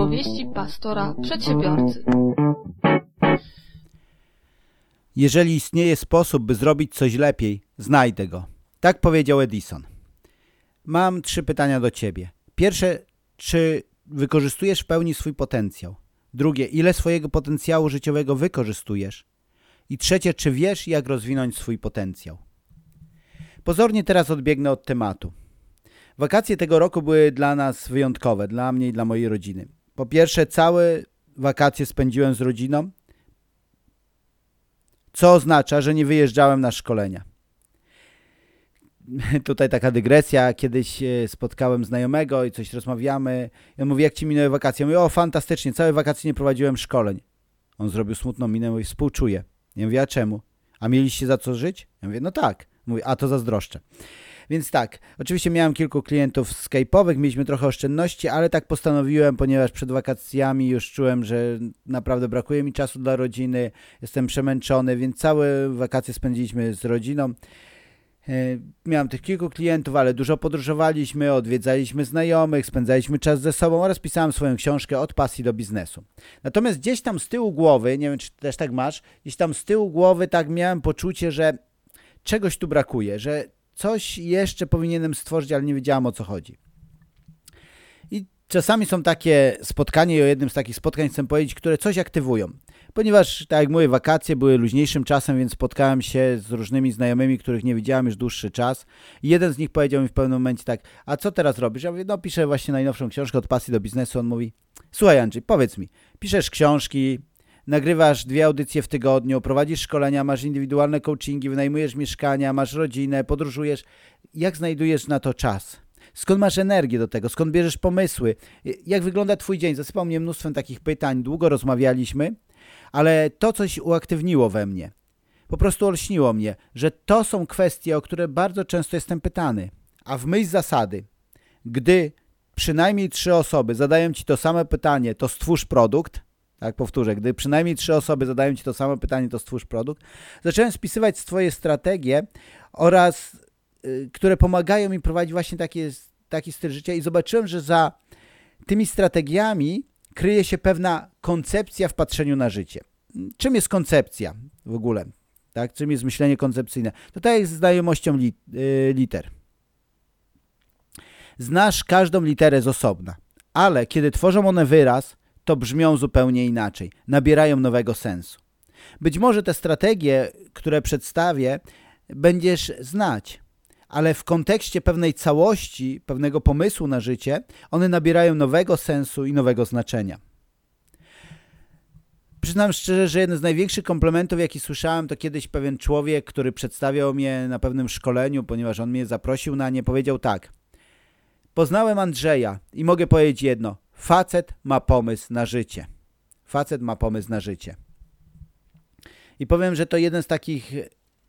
Opowieści pastora przedsiębiorcy. Jeżeli istnieje sposób, by zrobić coś lepiej, znajdę go. Tak powiedział Edison. Mam trzy pytania do Ciebie. Pierwsze, czy wykorzystujesz w pełni swój potencjał? Drugie, ile swojego potencjału życiowego wykorzystujesz? I trzecie, czy wiesz, jak rozwinąć swój potencjał? Pozornie teraz odbiegnę od tematu. Wakacje tego roku były dla nas wyjątkowe, dla mnie i dla mojej rodziny. Po pierwsze, całe wakacje spędziłem z rodziną, co oznacza, że nie wyjeżdżałem na szkolenia. Tutaj taka dygresja. Kiedyś e, spotkałem znajomego i coś rozmawiamy. I on mówi, jak ci minęły wakacje? Ja mówię, o fantastycznie, całe wakacje nie prowadziłem szkoleń. On zrobił smutną minę mówi, współczuję. Ja mówię, a czemu? A mieliście za co żyć? Ja mówię, no tak. Mówi, a to zazdroszczę. Więc tak, oczywiście miałem kilku klientów skype'owych, mieliśmy trochę oszczędności, ale tak postanowiłem, ponieważ przed wakacjami już czułem, że naprawdę brakuje mi czasu dla rodziny, jestem przemęczony, więc całe wakacje spędziliśmy z rodziną. E, miałem tych kilku klientów, ale dużo podróżowaliśmy, odwiedzaliśmy znajomych, spędzaliśmy czas ze sobą oraz pisałem swoją książkę od pasji do biznesu. Natomiast gdzieś tam z tyłu głowy, nie wiem czy też tak masz, gdzieś tam z tyłu głowy tak miałem poczucie, że czegoś tu brakuje, że coś jeszcze powinienem stworzyć, ale nie wiedziałam o co chodzi. I czasami są takie spotkania i o jednym z takich spotkań chcę powiedzieć, które coś aktywują. Ponieważ, tak jak mówię, wakacje były luźniejszym czasem, więc spotkałem się z różnymi znajomymi, których nie widziałem już dłuższy czas. I jeden z nich powiedział mi w pewnym momencie tak, a co teraz robisz? Ja mówię, no piszę właśnie najnowszą książkę od pasji do biznesu. On mówi, słuchaj Andrzej, powiedz mi, piszesz książki, nagrywasz dwie audycje w tygodniu, prowadzisz szkolenia, masz indywidualne coachingi, wynajmujesz mieszkania, masz rodzinę, podróżujesz. Jak znajdujesz na to czas? Skąd masz energię do tego? Skąd bierzesz pomysły? Jak wygląda Twój dzień? Zasypał mnie mnóstwem takich pytań, długo rozmawialiśmy, ale to coś uaktywniło we mnie. Po prostu olśniło mnie, że to są kwestie, o które bardzo często jestem pytany. A w myśl zasady, gdy przynajmniej trzy osoby zadają Ci to same pytanie, to stwórz produkt, tak, powtórzę, gdy przynajmniej trzy osoby zadają Ci to samo pytanie, to stwórz produkt. Zacząłem spisywać swoje strategie oraz, y, które pomagają mi prowadzić właśnie takie, taki styl życia i zobaczyłem, że za tymi strategiami kryje się pewna koncepcja w patrzeniu na życie. Czym jest koncepcja w ogóle? Tak? Czym jest myślenie koncepcyjne? To tak jak z znajomością lit, y, liter. Znasz każdą literę z osobna, ale kiedy tworzą one wyraz, to brzmią zupełnie inaczej, nabierają nowego sensu. Być może te strategie, które przedstawię, będziesz znać, ale w kontekście pewnej całości, pewnego pomysłu na życie, one nabierają nowego sensu i nowego znaczenia. Przyznam szczerze, że jeden z największych komplementów, jaki słyszałem, to kiedyś pewien człowiek, który przedstawiał mnie na pewnym szkoleniu, ponieważ on mnie zaprosił na nie, powiedział tak. Poznałem Andrzeja i mogę powiedzieć jedno. Facet ma pomysł na życie. Facet ma pomysł na życie. I powiem, że to jeden z takich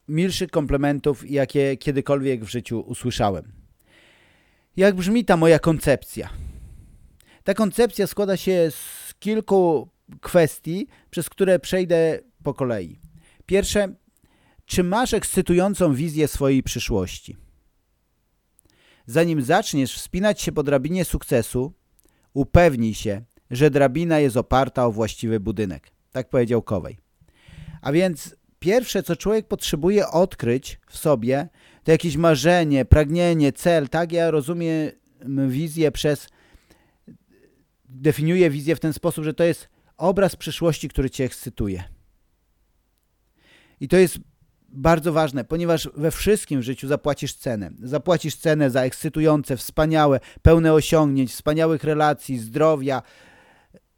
milszych komplementów, jakie kiedykolwiek w życiu usłyszałem. Jak brzmi ta moja koncepcja? Ta koncepcja składa się z kilku kwestii, przez które przejdę po kolei. Pierwsze, czy masz ekscytującą wizję swojej przyszłości? Zanim zaczniesz wspinać się po drabinie sukcesu, Upewnij się, że drabina jest oparta o właściwy budynek. Tak powiedział Kowej. A więc pierwsze, co człowiek potrzebuje odkryć w sobie, to jakieś marzenie, pragnienie, cel. Tak ja rozumiem wizję przez... Definiuję wizję w ten sposób, że to jest obraz przyszłości, który cię ekscytuje. I to jest bardzo ważne, ponieważ we wszystkim w życiu zapłacisz cenę. Zapłacisz cenę za ekscytujące, wspaniałe, pełne osiągnięć, wspaniałych relacji, zdrowia,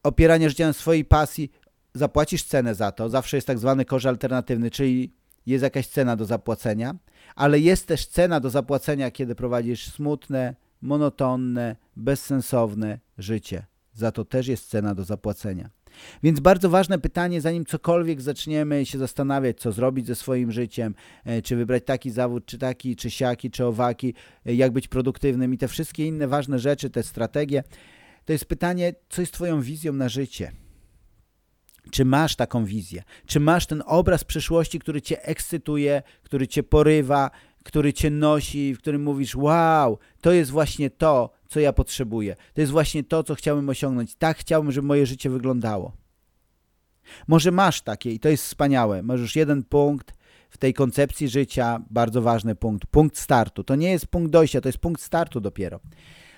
opieranie życia na swojej pasji. Zapłacisz cenę za to. Zawsze jest tak zwany koszt alternatywny, czyli jest jakaś cena do zapłacenia, ale jest też cena do zapłacenia, kiedy prowadzisz smutne, monotonne, bezsensowne życie. Za to też jest cena do zapłacenia. Więc bardzo ważne pytanie, zanim cokolwiek zaczniemy się zastanawiać, co zrobić ze swoim życiem, e, czy wybrać taki zawód, czy taki, czy siaki, czy owaki, e, jak być produktywnym i te wszystkie inne ważne rzeczy, te strategie, to jest pytanie, co jest twoją wizją na życie? Czy masz taką wizję? Czy masz ten obraz przyszłości, który cię ekscytuje, który cię porywa, który cię nosi, w którym mówisz: Wow, to jest właśnie to, co ja potrzebuję. To jest właśnie to, co chciałbym osiągnąć. Tak chciałbym, żeby moje życie wyglądało. Może masz takie i to jest wspaniałe. Masz już jeden punkt w tej koncepcji życia, bardzo ważny punkt. Punkt startu. To nie jest punkt dojścia, to jest punkt startu dopiero.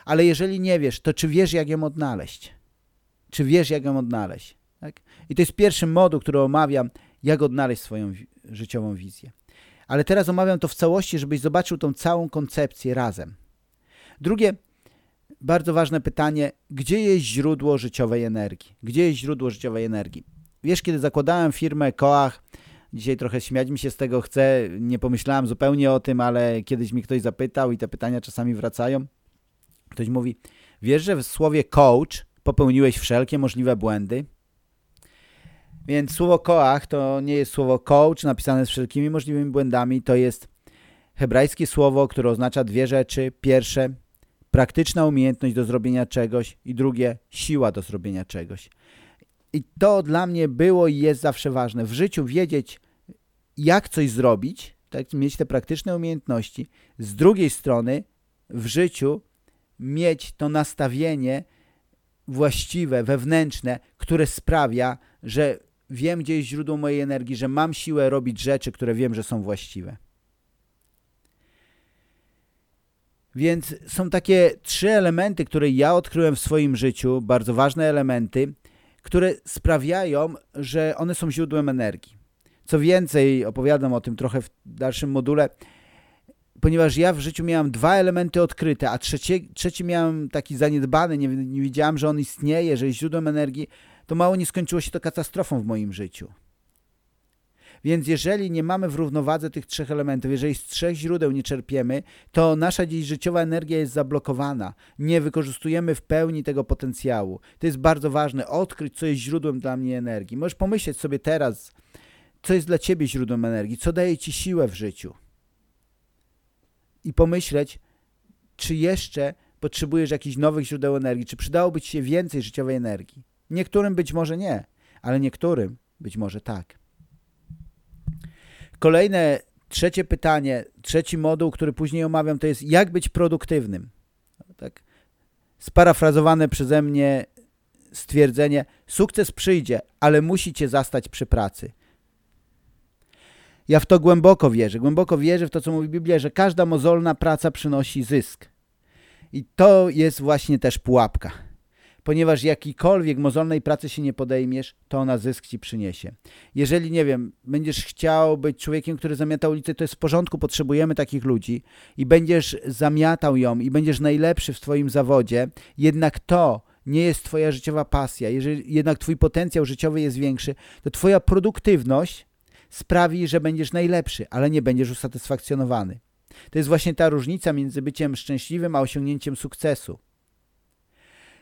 Ale jeżeli nie wiesz, to czy wiesz, jak ją odnaleźć? Czy wiesz, jak ją odnaleźć? Tak? I to jest pierwszy moduł, który omawiam, jak odnaleźć swoją życiową wizję. Ale teraz omawiam to w całości, żebyś zobaczył tą całą koncepcję razem. Drugie, bardzo ważne pytanie, gdzie jest źródło życiowej energii? Gdzie jest źródło życiowej energii? Wiesz, kiedy zakładałem firmę Koach, dzisiaj trochę śmiać mi się z tego chce, nie pomyślałem zupełnie o tym, ale kiedyś mi ktoś zapytał i te pytania czasami wracają. Ktoś mówi, wiesz, że w słowie coach popełniłeś wszelkie możliwe błędy? Więc słowo koach to nie jest słowo coach napisane z wszelkimi możliwymi błędami, to jest hebrajskie słowo, które oznacza dwie rzeczy. Pierwsze, praktyczna umiejętność do zrobienia czegoś i drugie, siła do zrobienia czegoś. I to dla mnie było i jest zawsze ważne. W życiu wiedzieć, jak coś zrobić, tak, mieć te praktyczne umiejętności. Z drugiej strony w życiu mieć to nastawienie właściwe, wewnętrzne, które sprawia, że wiem, gdzie jest źródło mojej energii, że mam siłę robić rzeczy, które wiem, że są właściwe. Więc są takie trzy elementy, które ja odkryłem w swoim życiu, bardzo ważne elementy, które sprawiają, że one są źródłem energii. Co więcej, opowiadam o tym trochę w dalszym module, ponieważ ja w życiu miałem dwa elementy odkryte, a trzeci, miałem taki zaniedbany, nie, nie wiedziałem, że on istnieje, że jest źródłem energii, to mało nie skończyło się to katastrofą w moim życiu. Więc jeżeli nie mamy w równowadze tych trzech elementów, jeżeli z trzech źródeł nie czerpiemy, to nasza dziś życiowa energia jest zablokowana. Nie wykorzystujemy w pełni tego potencjału. To jest bardzo ważne, odkryć, co jest źródłem dla mnie energii. Możesz pomyśleć sobie teraz, co jest dla ciebie źródłem energii, co daje ci siłę w życiu. I pomyśleć, czy jeszcze potrzebujesz jakichś nowych źródeł energii, czy przydałoby ci się więcej życiowej energii. Niektórym być może nie, ale niektórym być może tak. Kolejne, trzecie pytanie, trzeci moduł, który później omawiam, to jest jak być produktywnym. Tak. Sparafrazowane przeze mnie stwierdzenie, sukces przyjdzie, ale musi cię zastać przy pracy. Ja w to głęboko wierzę. Głęboko wierzę w to, co mówi Biblia, że każda mozolna praca przynosi zysk. I to jest właśnie też pułapka ponieważ jakikolwiek mozolnej pracy się nie podejmiesz, to ona zysk ci przyniesie. Jeżeli, nie wiem, będziesz chciał być człowiekiem, który zamiata ulicę, to jest w porządku, potrzebujemy takich ludzi i będziesz zamiatał ją i będziesz najlepszy w swoim zawodzie, jednak to nie jest twoja życiowa pasja, jeżeli jednak twój potencjał życiowy jest większy, to twoja produktywność sprawi, że będziesz najlepszy, ale nie będziesz usatysfakcjonowany. To jest właśnie ta różnica między byciem szczęśliwym a osiągnięciem sukcesu.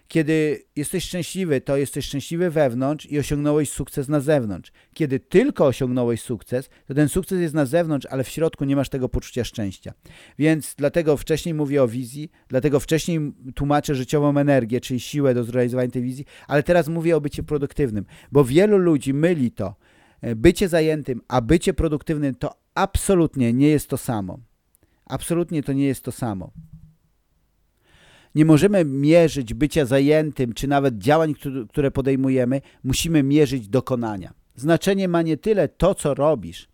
Kiedy jesteś szczęśliwy, to jesteś szczęśliwy wewnątrz i osiągnąłeś sukces na zewnątrz. Kiedy tylko osiągnąłeś sukces, to ten sukces jest na zewnątrz, ale w środku nie masz tego poczucia szczęścia. Więc dlatego wcześniej mówię o wizji, dlatego wcześniej tłumaczę życiową energię, czyli siłę do zrealizowania tej wizji, ale teraz mówię o bycie produktywnym, bo wielu ludzi myli to. E, bycie zajętym, a bycie produktywnym to absolutnie nie jest to samo. Absolutnie to nie jest to samo. Nie możemy mierzyć bycia zajętym, czy nawet działań, które podejmujemy, musimy mierzyć dokonania. Znaczenie ma nie tyle to, co robisz,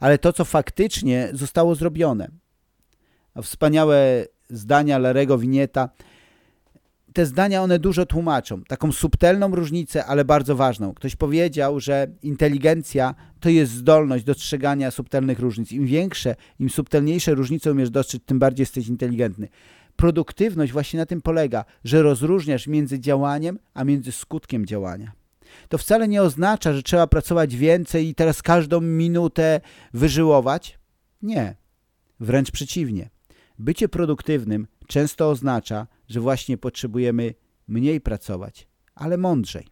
ale to, co faktycznie zostało zrobione. Wspaniałe zdania Larego Winieta, te zdania one dużo tłumaczą. Taką subtelną różnicę, ale bardzo ważną. Ktoś powiedział, że inteligencja to jest zdolność dostrzegania subtelnych różnic. Im większe, im subtelniejsze różnice umiesz dostrzec, tym bardziej jesteś inteligentny produktywność właśnie na tym polega, że rozróżniasz między działaniem, a między skutkiem działania. To wcale nie oznacza, że trzeba pracować więcej i teraz każdą minutę wyżyłować. Nie, wręcz przeciwnie. Bycie produktywnym często oznacza, że właśnie potrzebujemy mniej pracować, ale mądrzej.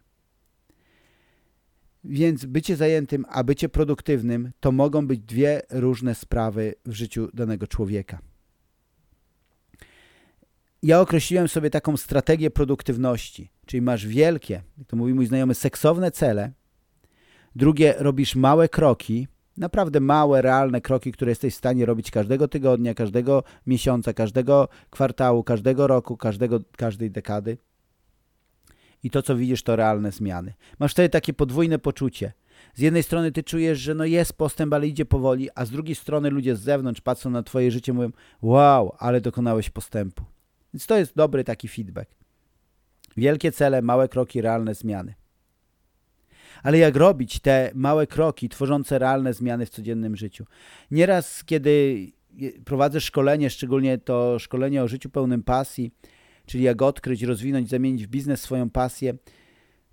Więc bycie zajętym, a bycie produktywnym to mogą być dwie różne sprawy w życiu danego człowieka ja określiłem sobie taką strategię produktywności, czyli masz wielkie, jak to mówi mój znajomy, seksowne cele, drugie robisz małe kroki, Naprawdę małe, realne kroki, które jesteś w stanie robić każdego tygodnia, każdego miesiąca, każdego kwartału, każdego roku, każdego, każdej dekady. I to, co widzisz, to realne zmiany. Masz wtedy takie podwójne poczucie. Z jednej strony ty czujesz, że no jest postęp, ale idzie powoli, a z drugiej strony ludzie z zewnątrz patrzą na twoje życie i mówią wow, ale dokonałeś postępu. Więc to jest dobry taki feedback. Wielkie cele, małe kroki, realne zmiany. Ale jak robić te małe kroki tworzące realne zmiany w codziennym życiu? Nieraz, kiedy prowadzę szkolenie, szczególnie to szkolenie o życiu pełnym pasji, czyli jak odkryć, rozwinąć, zamienić w biznes swoją pasję,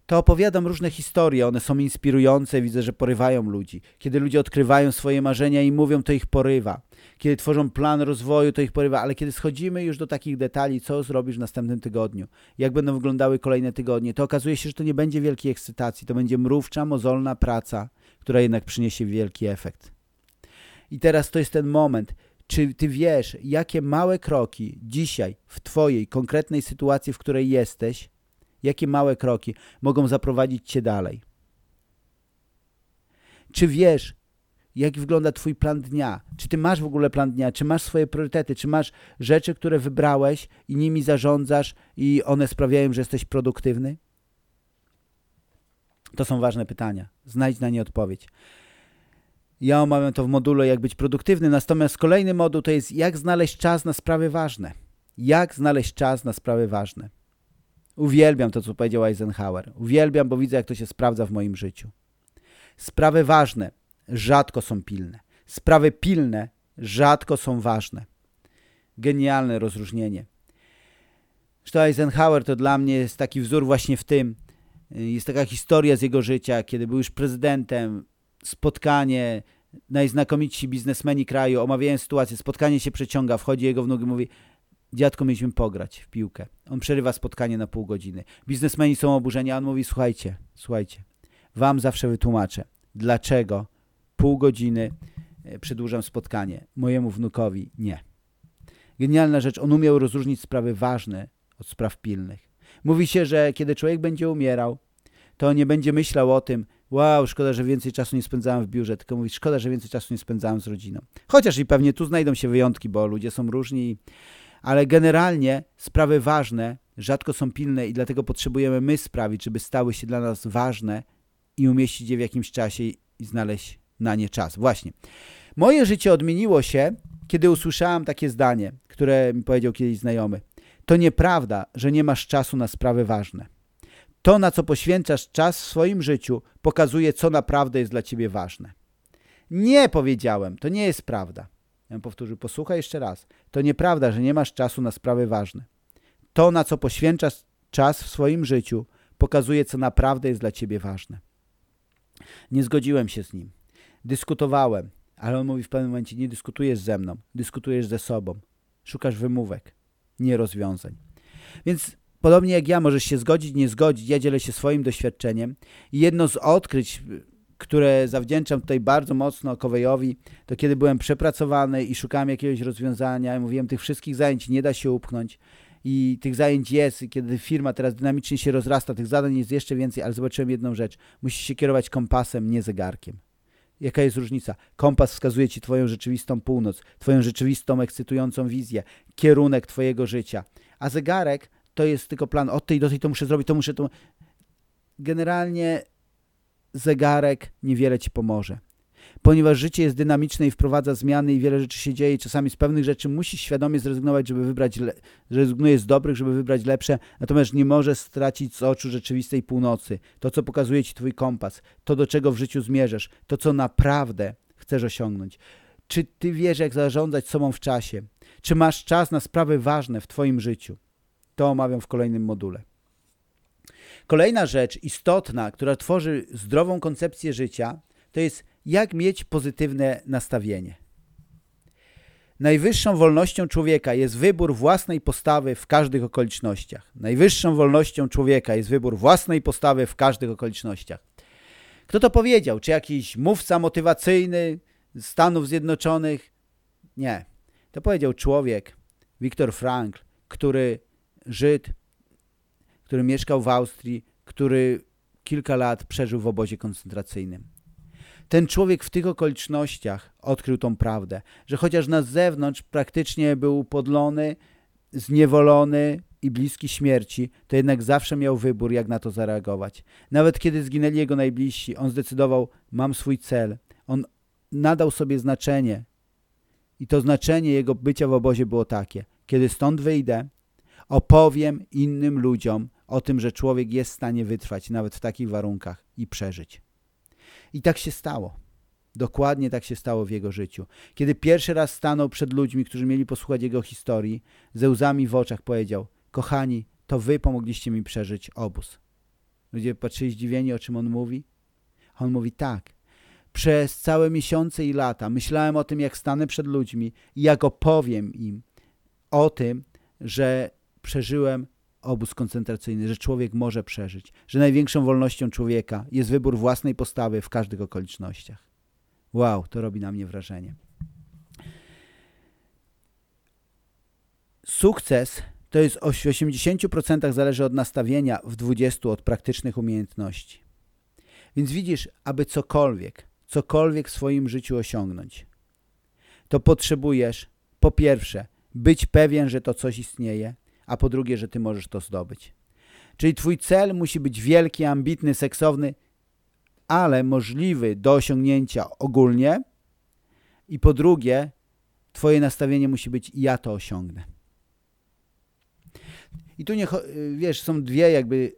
to opowiadam różne historie, one są inspirujące, widzę, że porywają ludzi. Kiedy ludzie odkrywają swoje marzenia i mówią, to ich porywa. Kiedy tworzą plan rozwoju, to ich porywa, ale kiedy schodzimy już do takich detali, co zrobisz w następnym tygodniu, jak będą wyglądały kolejne tygodnie, to okazuje się, że to nie będzie wielkiej ekscytacji, to będzie mrówcza, mozolna praca, która jednak przyniesie wielki efekt. I teraz to jest ten moment, czy ty wiesz, jakie małe kroki dzisiaj w twojej konkretnej sytuacji, w której jesteś, Jakie małe kroki mogą zaprowadzić cię dalej? Czy wiesz, jak wygląda twój plan dnia? Czy ty masz w ogóle plan dnia? Czy masz swoje priorytety? Czy masz rzeczy, które wybrałeś i nimi zarządzasz i one sprawiają, że jesteś produktywny? To są ważne pytania. Znajdź na nie odpowiedź. Ja omawiam to w modulu jak być produktywny, natomiast kolejny moduł to jest jak znaleźć czas na sprawy ważne. Jak znaleźć czas na sprawy ważne. Uwielbiam to, co powiedział Eisenhower. Uwielbiam, bo widzę, jak to się sprawdza w moim życiu. Sprawy ważne rzadko są pilne. Sprawy pilne rzadko są ważne. Genialne rozróżnienie. Zresztą Eisenhower to dla mnie jest taki wzór właśnie w tym. Jest taka historia z jego życia, kiedy był już prezydentem, spotkanie, najznakomitsi biznesmeni kraju omawiają sytuację, spotkanie się przeciąga, wchodzi jego wnuk i mówi dziadko, mieliśmy pograć w piłkę. On przerywa spotkanie na pół godziny. Biznesmeni są oburzeni, a on mówi, słuchajcie, słuchajcie, wam zawsze wytłumaczę, dlaczego pół godziny e, przedłużam spotkanie. Mojemu wnukowi nie. Genialna rzecz, on umiał rozróżnić sprawy ważne od spraw pilnych. Mówi się, że kiedy człowiek będzie umierał, to nie będzie myślał o tym, wow, szkoda, że więcej czasu nie spędzałem w biurze, tylko mówi, szkoda, że więcej czasu nie spędzałem z rodziną. Chociaż i pewnie tu znajdą się wyjątki, bo ludzie są różni ale generalnie sprawy ważne rzadko są pilne i dlatego potrzebujemy my sprawić, żeby stały się dla nas ważne i umieścić je w jakimś czasie i znaleźć na nie czas. Właśnie. Moje życie odmieniło się, kiedy usłyszałem takie zdanie, które mi powiedział kiedyś znajomy. To nieprawda, że nie masz czasu na sprawy ważne. To, na co poświęcasz czas w swoim życiu, pokazuje, co naprawdę jest dla ciebie ważne. Nie powiedziałem, to nie jest prawda. Ja powtórzył, posłuchaj jeszcze raz. To nieprawda, że nie masz czasu na sprawy ważne. To, na co poświęcasz czas w swoim życiu, pokazuje, co naprawdę jest dla ciebie ważne. Nie zgodziłem się z nim. Dyskutowałem, ale on mówi w pewnym momencie, nie dyskutujesz ze mną, dyskutujesz ze sobą. Szukasz wymówek, nie rozwiązań. Więc podobnie jak ja, możesz się zgodzić, nie zgodzić. Ja dzielę się swoim doświadczeniem i jedno z odkryć które zawdzięczam tutaj bardzo mocno Kowejowi, to kiedy byłem przepracowany i szukałem jakiegoś rozwiązania mówiłem, tych wszystkich zajęć nie da się upchnąć i tych zajęć jest, kiedy firma teraz dynamicznie się rozrasta, tych zadań jest jeszcze więcej, ale zobaczyłem jedną rzecz. Musisz się kierować kompasem, nie zegarkiem. Jaka jest różnica? Kompas wskazuje ci twoją rzeczywistą północ, twoją rzeczywistą, ekscytującą wizję, kierunek twojego życia. A zegarek to jest tylko plan, od tej do tej to muszę zrobić, to muszę to... Generalnie zegarek niewiele ci pomoże. Ponieważ życie jest dynamiczne i wprowadza zmiany i wiele rzeczy się dzieje, czasami z pewnych rzeczy musisz świadomie zrezygnować, żeby wybrać, le- rezygnujesz z dobrych, żeby wybrać lepsze, natomiast nie możesz stracić z oczu rzeczywistej północy. To, co pokazuje ci twój kompas, to, do czego w życiu zmierzasz, to, co naprawdę chcesz osiągnąć. Czy ty wiesz, jak zarządzać sobą w czasie? Czy masz czas na sprawy ważne w twoim życiu? To omawiam w kolejnym module. Kolejna rzecz istotna, która tworzy zdrową koncepcję życia, to jest jak mieć pozytywne nastawienie. Najwyższą wolnością człowieka jest wybór własnej postawy w każdych okolicznościach. Najwyższą wolnością człowieka jest wybór własnej postawy w każdych okolicznościach. Kto to powiedział? Czy jakiś mówca motywacyjny Stanów Zjednoczonych? Nie. To powiedział człowiek, Viktor Frankl, który Żyd, który mieszkał w Austrii, który kilka lat przeżył w obozie koncentracyjnym. Ten człowiek w tych okolicznościach odkrył tą prawdę, że chociaż na zewnątrz praktycznie był podlony, zniewolony i bliski śmierci, to jednak zawsze miał wybór, jak na to zareagować. Nawet kiedy zginęli jego najbliżsi, on zdecydował, mam swój cel. On nadał sobie znaczenie. I to znaczenie jego bycia w obozie było takie. Kiedy stąd wyjdę, opowiem innym ludziom o tym, że człowiek jest w stanie wytrwać nawet w takich warunkach i przeżyć. I tak się stało. Dokładnie tak się stało w jego życiu. Kiedy pierwszy raz stanął przed ludźmi, którzy mieli posłuchać jego historii, ze łzami w oczach powiedział: Kochani, to wy pomogliście mi przeżyć obóz. Ludzie patrzyli zdziwieni, o czym on mówi. On mówi tak. Przez całe miesiące i lata myślałem o tym, jak stanę przed ludźmi i jak opowiem im o tym, że przeżyłem obóz koncentracyjny, że człowiek może przeżyć, że największą wolnością człowieka jest wybór własnej postawy w każdych okolicznościach. Wow, to robi na mnie wrażenie. Sukces to jest w 80% zależy od nastawienia, w 20% od praktycznych umiejętności. Więc widzisz, aby cokolwiek, cokolwiek w swoim życiu osiągnąć, to potrzebujesz po pierwsze być pewien, że to coś istnieje, a po drugie, że ty możesz to zdobyć. Czyli twój cel musi być wielki, ambitny, seksowny, ale możliwy do osiągnięcia ogólnie i po drugie, twoje nastawienie musi być ja to osiągnę. I tu nie, wiesz, są dwie jakby,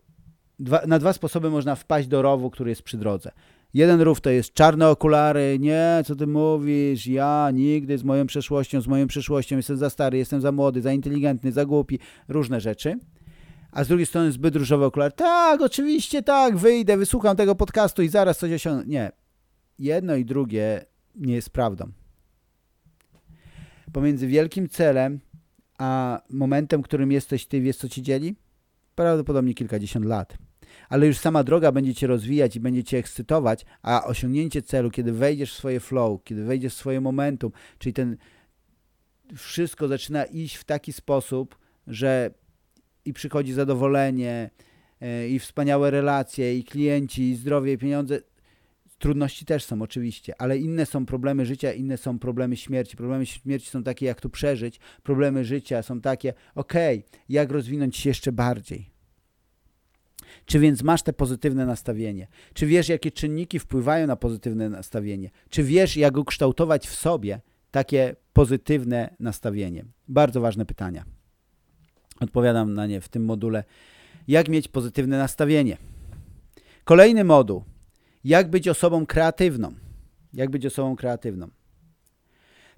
dwa, na dwa sposoby można wpaść do rowu, który jest przy drodze. Jeden rów to jest czarne okulary, nie, co ty mówisz, ja nigdy z moją przeszłością, z moją przyszłością, jestem za stary, jestem za młody, za inteligentny, za głupi, różne rzeczy. A z drugiej strony zbyt różowe okulary, tak, oczywiście tak, wyjdę, wysłucham tego podcastu i zaraz coś osiągnę. Nie, jedno i drugie nie jest prawdą. Pomiędzy wielkim celem, a momentem, którym jesteś ty, wiesz co ci dzieli? Prawdopodobnie kilkadziesiąt lat ale już sama droga będzie cię rozwijać i będzie cię ekscytować, a osiągnięcie celu, kiedy wejdziesz w swoje flow, kiedy wejdziesz w swoje momentum, czyli ten wszystko zaczyna iść w taki sposób, że i przychodzi zadowolenie, e, i wspaniałe relacje, i klienci, i zdrowie, i pieniądze. Trudności też są oczywiście, ale inne są problemy życia, inne są problemy śmierci. Problemy śmierci są takie, jak tu przeżyć, problemy życia są takie, okej, okay, jak rozwinąć się jeszcze bardziej. Czy więc masz te pozytywne nastawienie? Czy wiesz, jakie czynniki wpływają na pozytywne nastawienie? Czy wiesz, jak ukształtować w sobie takie pozytywne nastawienie? Bardzo ważne pytania. Odpowiadam na nie w tym module. Jak mieć pozytywne nastawienie? Kolejny moduł. Jak być osobą kreatywną? Jak być osobą kreatywną?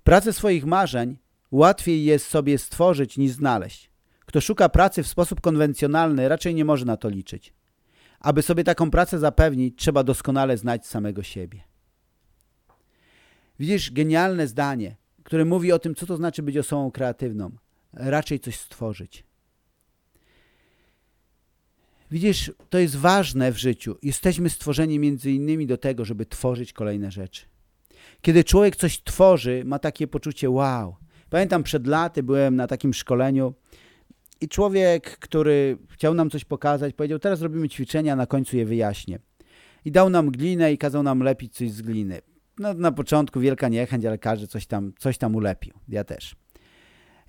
Pracę swoich marzeń łatwiej jest sobie stworzyć niż znaleźć. Kto szuka pracy w sposób konwencjonalny, raczej nie może na to liczyć. Aby sobie taką pracę zapewnić, trzeba doskonale znać samego siebie. Widzisz genialne zdanie, które mówi o tym, co to znaczy być osobą kreatywną. Raczej coś stworzyć. Widzisz, to jest ważne w życiu. Jesteśmy stworzeni między innymi do tego, żeby tworzyć kolejne rzeczy. Kiedy człowiek coś tworzy, ma takie poczucie wow. Pamiętam przed laty byłem na takim szkoleniu i człowiek, który chciał nam coś pokazać, powiedział, teraz robimy ćwiczenia, na końcu je wyjaśnię. I dał nam glinę i kazał nam lepić coś z gliny. No, na początku wielka niechęć, ale każdy coś tam, coś tam ulepił. Ja też.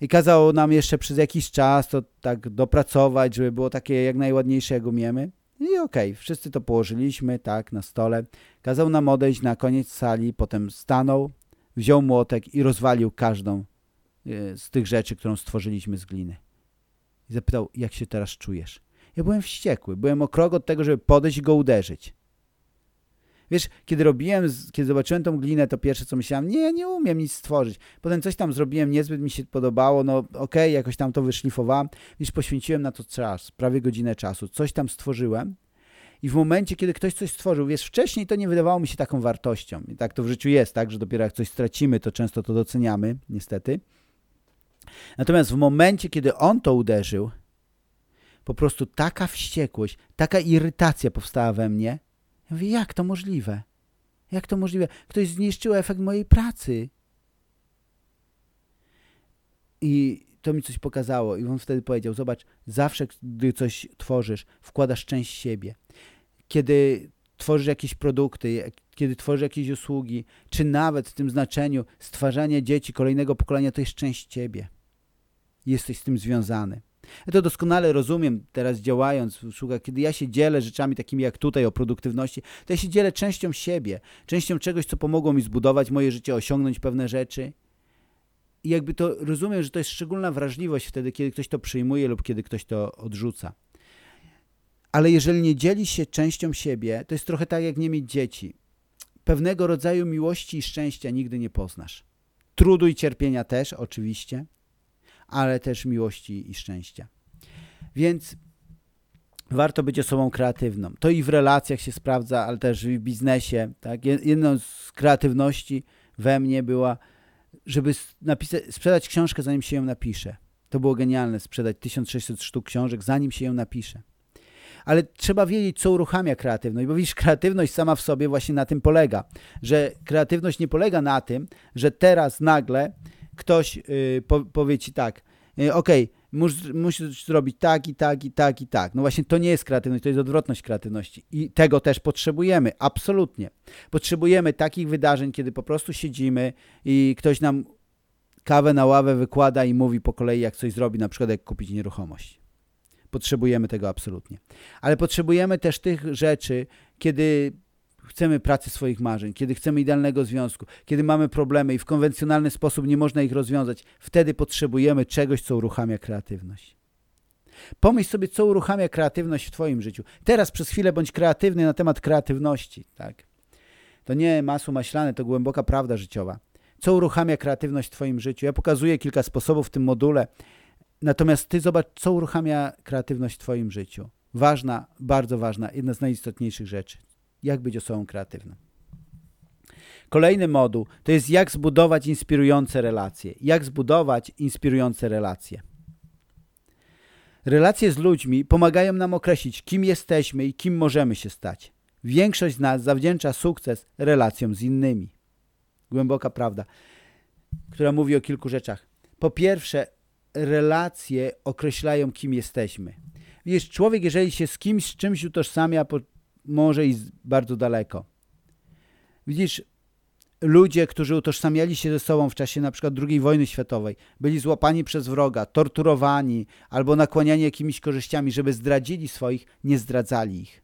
I kazał nam jeszcze przez jakiś czas to tak dopracować, żeby było takie jak najładniejsze, jak umiemy. I okej, okay, wszyscy to położyliśmy, tak, na stole. Kazał nam odejść na koniec sali, potem stanął, wziął młotek i rozwalił każdą e, z tych rzeczy, którą stworzyliśmy z gliny i zapytał, jak się teraz czujesz. Ja byłem wściekły, byłem o krok od tego, żeby podejść i go uderzyć. Wiesz, kiedy robiłem, kiedy zobaczyłem tą glinę, to pierwsze co myślałem, nie, nie umiem nic stworzyć. Potem coś tam zrobiłem, niezbyt mi się podobało, no okej, okay, jakoś tam to wyszlifowałem. Wiesz, poświęciłem na to czas, prawie godzinę czasu. Coś tam stworzyłem i w momencie, kiedy ktoś coś stworzył, wiesz, wcześniej to nie wydawało mi się taką wartością. I tak to w życiu jest, tak, że dopiero jak coś stracimy, to często to doceniamy, niestety. Natomiast w momencie, kiedy on to uderzył, po prostu taka wściekłość, taka irytacja powstała we mnie. Ja mówię, jak to możliwe? Jak to możliwe? Ktoś zniszczył efekt mojej pracy. I to mi coś pokazało. I on wtedy powiedział, zobacz, zawsze, gdy coś tworzysz, wkładasz część siebie. Kiedy tworzysz jakieś produkty, kiedy tworzy jakieś usługi, czy nawet w tym znaczeniu stwarzania dzieci kolejnego pokolenia, to jest część ciebie. Jesteś z tym związany. Ja to doskonale rozumiem teraz działając w usługach, kiedy ja się dzielę rzeczami takimi jak tutaj o produktywności, to ja się dzielę częścią siebie, częścią czegoś, co pomogło mi zbudować moje życie, osiągnąć pewne rzeczy. I jakby to rozumiem, że to jest szczególna wrażliwość wtedy, kiedy ktoś to przyjmuje lub kiedy ktoś to odrzuca. Ale jeżeli nie dzieli się częścią siebie, to jest trochę tak, jak nie mieć dzieci. Pewnego rodzaju miłości i szczęścia nigdy nie poznasz. Trudu i cierpienia też, oczywiście, ale też miłości i szczęścia. Więc warto być osobą kreatywną. To i w relacjach się sprawdza, ale też w biznesie. Tak? Jedną z kreatywności we mnie była, żeby napisać, sprzedać książkę, zanim się ją napisze. To było genialne, sprzedać 1600 sztuk książek, zanim się ją napisze. Ale trzeba wiedzieć, co uruchamia kreatywność, bo widzisz, kreatywność sama w sobie właśnie na tym polega, że kreatywność nie polega na tym, że teraz nagle ktoś yy, po, powie ci tak, yy, okej, okay, musisz, musisz zrobić tak i tak i tak i tak. No właśnie to nie jest kreatywność, to jest odwrotność kreatywności i tego też potrzebujemy, absolutnie. Potrzebujemy takich wydarzeń, kiedy po prostu siedzimy i ktoś nam kawę na ławę wykłada i mówi po kolei, jak coś zrobi, na przykład jak kupić nieruchomość. Potrzebujemy tego absolutnie. Ale potrzebujemy też tych rzeczy, kiedy chcemy pracy swoich marzeń, kiedy chcemy idealnego związku, kiedy mamy problemy i w konwencjonalny sposób nie można ich rozwiązać, wtedy potrzebujemy czegoś, co uruchamia kreatywność. Pomyśl sobie, co uruchamia kreatywność w Twoim życiu. Teraz przez chwilę bądź kreatywny na temat kreatywności. Tak? To nie masło maślane, to głęboka prawda życiowa. Co uruchamia kreatywność w Twoim życiu? Ja pokazuję kilka sposobów w tym module, natomiast Ty zobacz, co uruchamia kreatywność w Twoim życiu. Ważna, bardzo ważna, jedna z najistotniejszych rzeczy jak być osobą kreatywną. Kolejny moduł to jest jak zbudować inspirujące relacje. Jak zbudować inspirujące relacje. Relacje z ludźmi pomagają nam określić, kim jesteśmy i kim możemy się stać. Większość z nas zawdzięcza sukces relacjom z innymi. Głęboka prawda, która mówi o kilku rzeczach. Po pierwsze, relacje określają, kim jesteśmy. Wiesz, człowiek, jeżeli się z kimś, z czymś utożsamia, może iść bardzo daleko. Widzisz, ludzie, którzy utożsamiali się ze sobą w czasie na przykład II wojny światowej, byli złapani przez wroga, torturowani albo nakłaniani jakimiś korzyściami, żeby zdradzili swoich, nie zdradzali ich.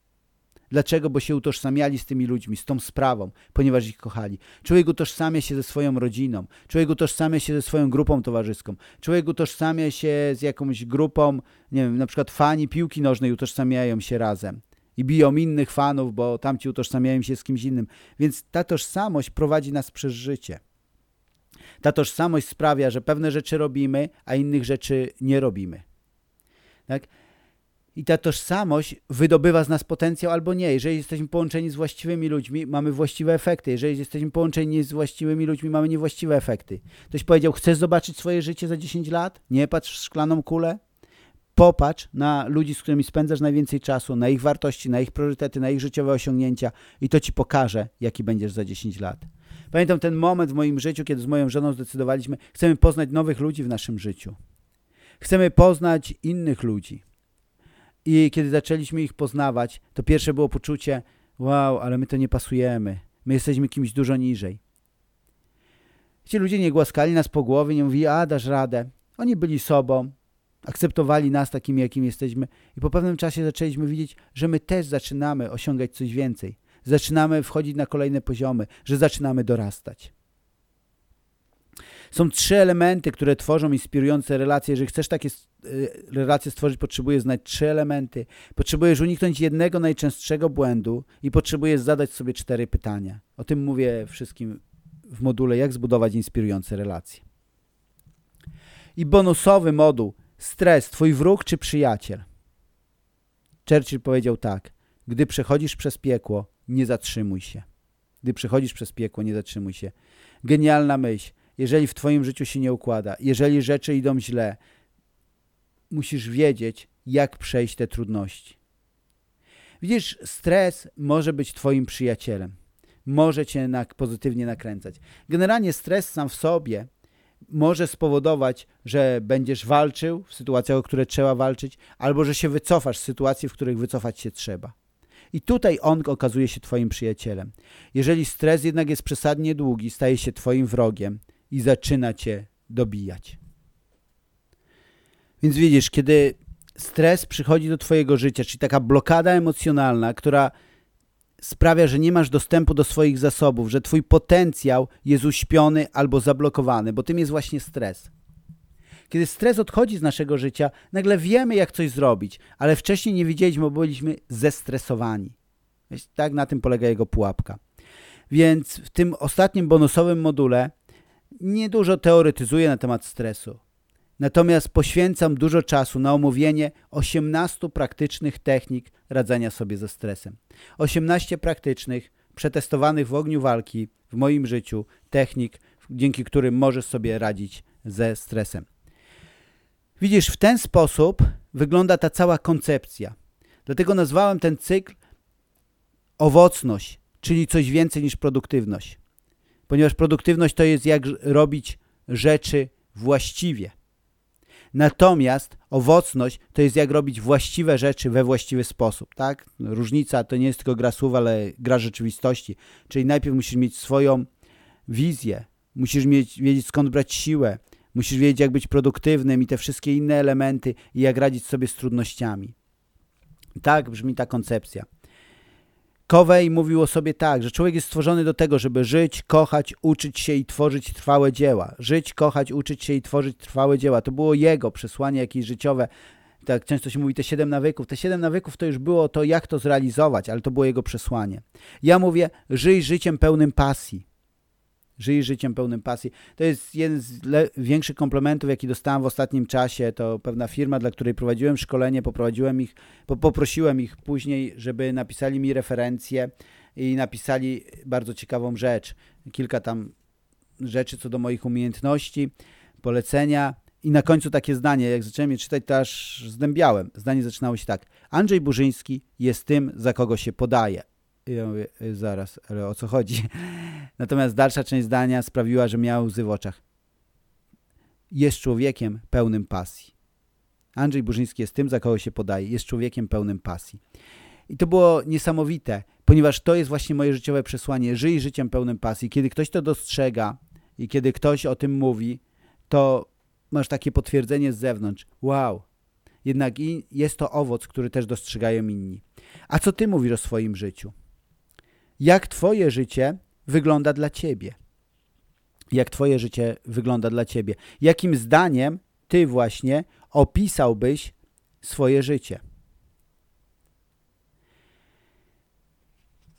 Dlaczego? Bo się utożsamiali z tymi ludźmi, z tą sprawą, ponieważ ich kochali. Człowiek utożsamia się ze swoją rodziną, człowiek utożsamia się ze swoją grupą towarzyską, człowiek utożsamia się z jakąś grupą, nie wiem, na przykład fani piłki nożnej utożsamiają się razem i biją innych fanów, bo tamci utożsamiają się z kimś innym. Więc ta tożsamość prowadzi nas przez życie. Ta tożsamość sprawia, że pewne rzeczy robimy, a innych rzeczy nie robimy. Tak? I ta tożsamość wydobywa z nas potencjał albo nie. Jeżeli jesteśmy połączeni z właściwymi ludźmi, mamy właściwe efekty. Jeżeli jesteśmy połączeni z właściwymi ludźmi, mamy niewłaściwe efekty. Ktoś powiedział, chcesz zobaczyć swoje życie za 10 lat? Nie patrz w szklaną kulę. Popatrz na ludzi, z którymi spędzasz najwięcej czasu, na ich wartości, na ich priorytety, na ich życiowe osiągnięcia i to ci pokaże, jaki będziesz za 10 lat. Pamiętam ten moment w moim życiu, kiedy z moją żoną zdecydowaliśmy, chcemy poznać nowych ludzi w naszym życiu. Chcemy poznać innych ludzi. I kiedy zaczęliśmy ich poznawać, to pierwsze było poczucie, wow, ale my to nie pasujemy. My jesteśmy kimś dużo niżej. Ci ludzie nie głaskali nas po głowie, nie mówili, a dasz radę. Oni byli sobą, akceptowali nas takimi, jakim jesteśmy i po pewnym czasie zaczęliśmy widzieć, że my też zaczynamy osiągać coś więcej. Zaczynamy wchodzić na kolejne poziomy, że zaczynamy dorastać. Są trzy elementy, które tworzą inspirujące relacje. Jeżeli chcesz takie y, relacje stworzyć, potrzebujesz znać trzy elementy. Potrzebujesz uniknąć jednego najczęstszego błędu i potrzebujesz zadać sobie cztery pytania. O tym mówię wszystkim w module, jak zbudować inspirujące relacje. I bonusowy moduł Stres, twój wróg czy przyjaciel? Churchill powiedział tak. Gdy przechodzisz przez piekło, nie zatrzymuj się. Gdy przechodzisz przez piekło, nie zatrzymuj się. Genialna myśl. Jeżeli w twoim życiu się nie układa, jeżeli rzeczy idą źle, musisz wiedzieć, jak przejść te trudności. Widzisz, stres może być twoim przyjacielem. Może cię pozytywnie nakręcać. Generalnie stres sam w sobie może spowodować, że będziesz walczył w sytuacjach, o które trzeba walczyć, albo że się wycofasz z sytuacji, w których wycofać się trzeba. I tutaj on okazuje się twoim przyjacielem. Jeżeli stres jednak jest przesadnie długi, staje się twoim wrogiem i zaczyna cię dobijać. Więc widzisz, kiedy stres przychodzi do twojego życia, czyli taka blokada emocjonalna, która sprawia, że nie masz dostępu do swoich zasobów, że twój potencjał jest uśpiony albo zablokowany, bo tym jest właśnie stres. Kiedy stres odchodzi z naszego życia, nagle wiemy, jak coś zrobić, ale wcześniej nie wiedzieliśmy, bo byliśmy zestresowani. Tak na tym polega jego pułapka. Więc w tym ostatnim bonusowym module niedużo teoretyzuję na temat stresu. Natomiast poświęcam dużo czasu na omówienie 18 praktycznych technik radzenia sobie ze stresem. 18 praktycznych, przetestowanych w ogniu walki w moim życiu technik, dzięki którym możesz sobie radzić ze stresem. Widzisz, w ten sposób wygląda ta cała koncepcja. Dlatego nazwałem ten cykl owocność, czyli coś więcej niż produktywność. Ponieważ produktywność to jest jak robić rzeczy właściwie. Natomiast owocność to jest jak robić właściwe rzeczy we właściwy sposób, tak? Różnica to nie jest tylko gra słów, ale gra rzeczywistości. Czyli najpierw musisz mieć swoją wizję, musisz mieć, wiedzieć skąd brać siłę, musisz wiedzieć jak być produktywnym i te wszystkie inne elementy i jak radzić sobie z trudnościami. Tak brzmi ta koncepcja. Kowej mówił o sobie tak, że człowiek jest stworzony do tego, żeby żyć, kochać, uczyć się i tworzyć trwałe dzieła. Żyć, kochać, uczyć się i tworzyć trwałe dzieła. To było jego przesłanie jakieś życiowe. Tak często się mówi te siedem nawyków. Te siedem nawyków to już było to, jak to zrealizować, ale to było jego przesłanie. Ja mówię, żyj życiem pełnym pasji. Żyj życiem pełnym pasji. To jest jeden z większych komplementów, jaki dostałem w ostatnim czasie. To pewna firma, dla której prowadziłem szkolenie, poprowadziłem ich, po, poprosiłem ich później, żeby napisali mi referencje i napisali bardzo ciekawą rzecz. Kilka tam rzeczy co do moich umiejętności, polecenia i na końcu takie zdanie, jak zacząłem je czytać, to aż zdębiałem. Zdanie zaczynało się tak. Andrzej Burzyński jest tym, za kogo się podaje. I ja mówię, y, zaraz, ale o co chodzi? Natomiast dalsza część zdania sprawiła, że miał łzy w oczach. Jest człowiekiem pełnym pasji. Andrzej Burzyński jest tym, za kogo się podaje. Jest człowiekiem pełnym pasji. I to było niesamowite, ponieważ to jest właśnie moje życiowe przesłanie. Żyj życiem pełnym pasji. Kiedy ktoś to dostrzega i kiedy ktoś o tym mówi, to masz takie potwierdzenie z zewnątrz. Wow, jednak jest to owoc, który też dostrzegają inni. A co ty mówisz o swoim życiu? Jak twoje życie wygląda dla ciebie? Jak twoje życie wygląda dla ciebie? Jakim zdaniem ty właśnie opisałbyś swoje życie?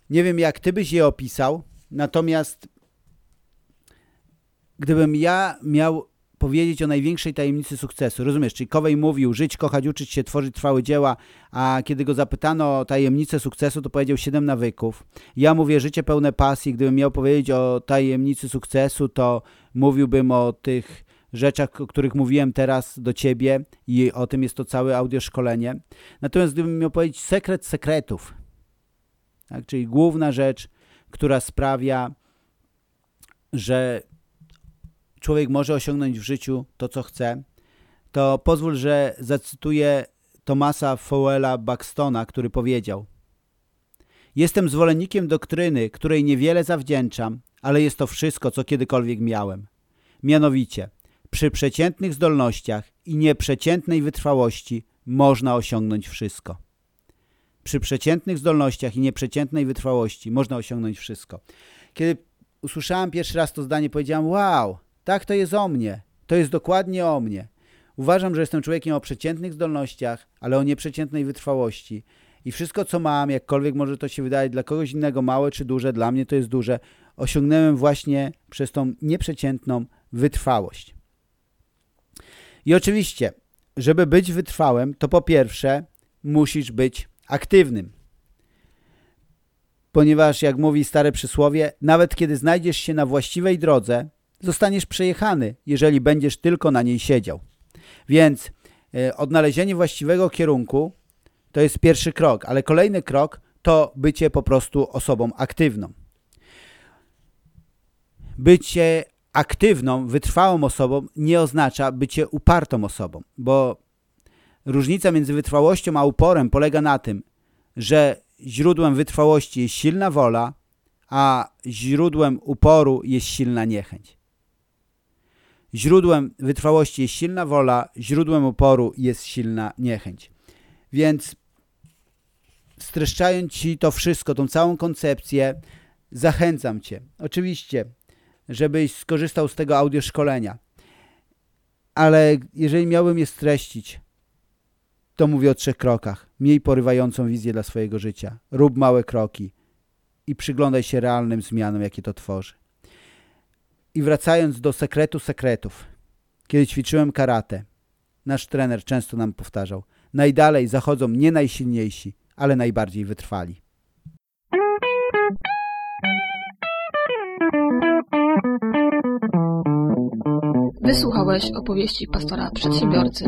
Nie wiem, jak ty byś je opisał, natomiast gdybym ja miał powiedzieć o największej tajemnicy sukcesu. Rozumiesz? Czyli Kowej mówił żyć, kochać, uczyć się, tworzyć trwałe dzieła, a kiedy go zapytano o tajemnicę sukcesu, to powiedział siedem nawyków. Ja mówię życie pełne pasji. Gdybym miał powiedzieć o tajemnicy sukcesu, to mówiłbym o tych rzeczach, o których mówiłem teraz do ciebie i o tym jest to całe audio szkolenie. Natomiast gdybym miał powiedzieć sekret sekretów, tak? czyli główna rzecz, która sprawia, że człowiek może osiągnąć w życiu to, co chce, to pozwól, że zacytuję Tomasa Fowella Buxtona, który powiedział Jestem zwolennikiem doktryny, której niewiele zawdzięczam, ale jest to wszystko, co kiedykolwiek miałem. Mianowicie, przy przeciętnych zdolnościach i nieprzeciętnej wytrwałości można osiągnąć wszystko. Przy przeciętnych zdolnościach i nieprzeciętnej wytrwałości można osiągnąć wszystko. Kiedy usłyszałem pierwszy raz to zdanie, powiedziałem, wow, tak, to jest o mnie. To jest dokładnie o mnie. Uważam, że jestem człowiekiem o przeciętnych zdolnościach, ale o nieprzeciętnej wytrwałości. I wszystko, co mam, jakkolwiek może to się wydaje dla kogoś innego małe czy duże, dla mnie to jest duże, osiągnąłem właśnie przez tą nieprzeciętną wytrwałość. I oczywiście, żeby być wytrwałym, to po pierwsze musisz być aktywnym. Ponieważ, jak mówi stare przysłowie, nawet kiedy znajdziesz się na właściwej drodze, zostaniesz przejechany, jeżeli będziesz tylko na niej siedział. Więc e, odnalezienie właściwego kierunku to jest pierwszy krok, ale kolejny krok to bycie po prostu osobą aktywną. Bycie aktywną, wytrwałą osobą nie oznacza bycie upartą osobą, bo różnica między wytrwałością a uporem polega na tym, że źródłem wytrwałości jest silna wola, a źródłem uporu jest silna niechęć. Źródłem wytrwałości jest silna wola, źródłem uporu jest silna niechęć. Więc streszczając Ci to wszystko, tą całą koncepcję, zachęcam Cię, oczywiście, żebyś skorzystał z tego audioszkolenia. Ale jeżeli miałbym je streścić, to mówię o trzech krokach. Miej porywającą wizję dla swojego życia. Rób małe kroki i przyglądaj się realnym zmianom, jakie to tworzy. I wracając do sekretu sekretów. Kiedy ćwiczyłem karate, nasz trener często nam powtarzał, najdalej zachodzą nie najsilniejsi, ale najbardziej wytrwali. Wysłuchałeś opowieści pastora przedsiębiorcy.